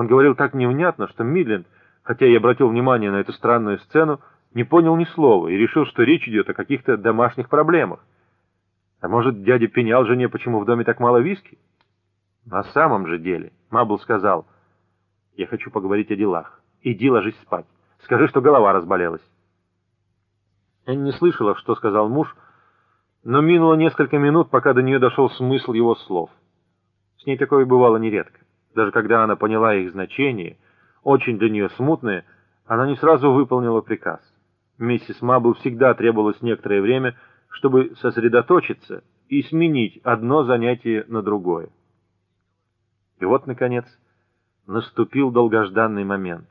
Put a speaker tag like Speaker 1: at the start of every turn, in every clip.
Speaker 1: Он говорил так невнятно, что Мидленд, хотя и обратил внимание на эту странную сцену, не понял ни слова и решил, что речь идет о каких-то домашних проблемах. А может, дядя пенял жене, почему в доме так мало виски? На самом же деле, Мабл сказал, «Я хочу поговорить о делах. Иди ложись спать. Скажи, что голова разболелась». Энн не слышала, что сказал муж, но минуло несколько минут, пока до нее дошел смысл его слов. С ней такое бывало нередко. Даже когда она поняла их значение, очень для нее смутное, она не сразу выполнила приказ. Миссис Мабл всегда требовалось некоторое время, чтобы сосредоточиться и сменить одно занятие на другое. И вот, наконец, наступил долгожданный момент.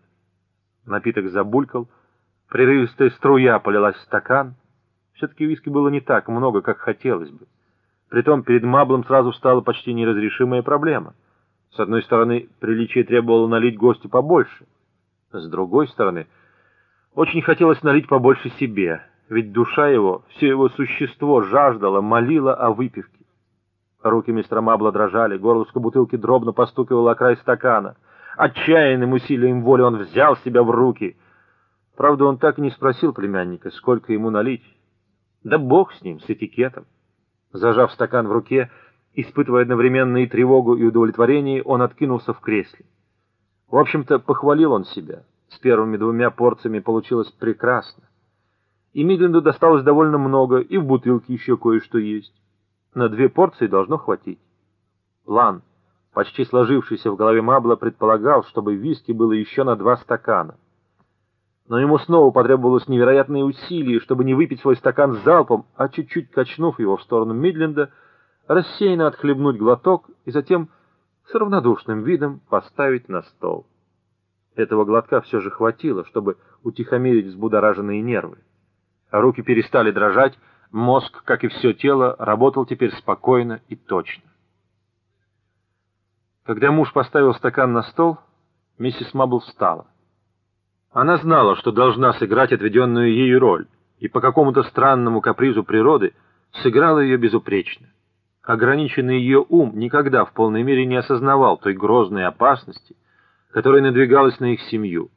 Speaker 1: Напиток забулькал, прерывистая струя полилась в стакан. Все-таки виски было не так много, как хотелось бы. Притом перед Маблом сразу стала почти неразрешимая проблема. С одной стороны, приличие требовало налить гостю побольше. С другой стороны, очень хотелось налить побольше себе, ведь душа его, все его существо жаждало, молило о выпивке. Руки мистера Мабла дрожали, горлышко бутылки дробно постукивало о край стакана. Отчаянным усилием воли он взял себя в руки. Правда, он так и не спросил племянника, сколько ему налить. Да бог с ним, с этикетом. Зажав стакан в руке, испытывая одновременно и тревогу, и удовлетворение, он откинулся в кресле. В общем-то, похвалил он себя. С первыми двумя порциями получилось прекрасно. И Мидленду досталось довольно много, и в бутылке еще кое-что есть. На две порции должно хватить. План, почти сложившийся в голове Мабла, предполагал, чтобы виски было еще на два стакана но ему снова потребовалось невероятные усилия, чтобы не выпить свой стакан залпом, а чуть-чуть качнув его в сторону Мидленда, рассеянно отхлебнуть глоток и затем с равнодушным видом поставить на стол. Этого глотка все же хватило, чтобы утихомирить взбудораженные нервы. Руки перестали дрожать, мозг, как и все тело, работал теперь спокойно и точно. Когда муж поставил стакан на стол, миссис Мабл встала. Она знала, что должна сыграть отведенную ею роль, и по какому-то странному капризу природы сыграла ее безупречно. Ограниченный ее ум никогда в полной мере не осознавал той грозной опасности, которая надвигалась на их семью.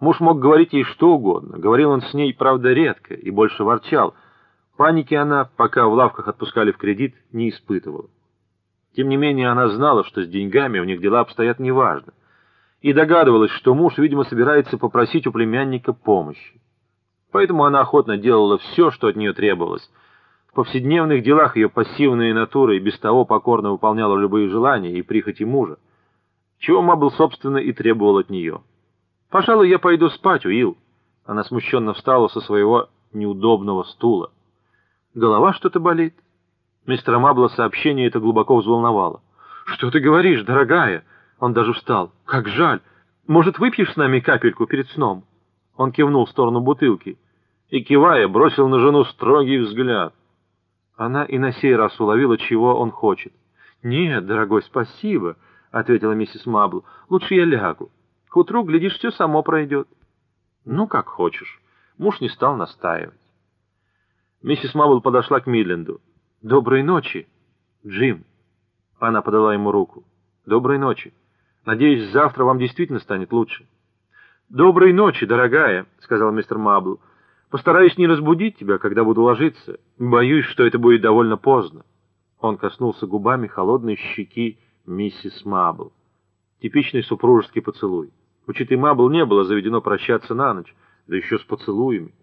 Speaker 1: Муж мог говорить ей что угодно, говорил он с ней, правда, редко и больше ворчал. Паники она, пока в лавках отпускали в кредит, не испытывала. Тем не менее, она знала, что с деньгами у них дела обстоят неважно и догадывалась, что муж, видимо, собирается попросить у племянника помощи. Поэтому она охотно делала все, что от нее требовалось. В повседневных делах ее пассивная натура и без того покорно выполняла любые желания и прихоти мужа, чего Мабл, собственно, и требовал от нее. «Пожалуй, я пойду спать, Уилл». Она смущенно встала со своего неудобного стула. «Голова что-то болит?» Мистера Мабла сообщение это глубоко взволновало. «Что ты говоришь, дорогая?» Он даже встал. «Как жаль! Может, выпьешь с нами капельку перед сном?» Он кивнул в сторону бутылки и, кивая, бросил на жену строгий взгляд. Она и на сей раз уловила, чего он хочет. «Нет, дорогой, спасибо», — ответила миссис Мабл. «Лучше я лягу. К утру, глядишь, все само пройдет». «Ну, как хочешь». Муж не стал настаивать. Миссис Мабл подошла к Мидленду. «Доброй ночи, Джим». Она подала ему руку. «Доброй ночи». Надеюсь, завтра вам действительно станет лучше. «Доброй ночи, дорогая», — сказал мистер Мабл. «Постараюсь не разбудить тебя, когда буду ложиться. Боюсь, что это будет довольно поздно». Он коснулся губами холодной щеки миссис Мабл. Типичный супружеский поцелуй. У Читы Мабл не было заведено прощаться на ночь, да еще с поцелуями.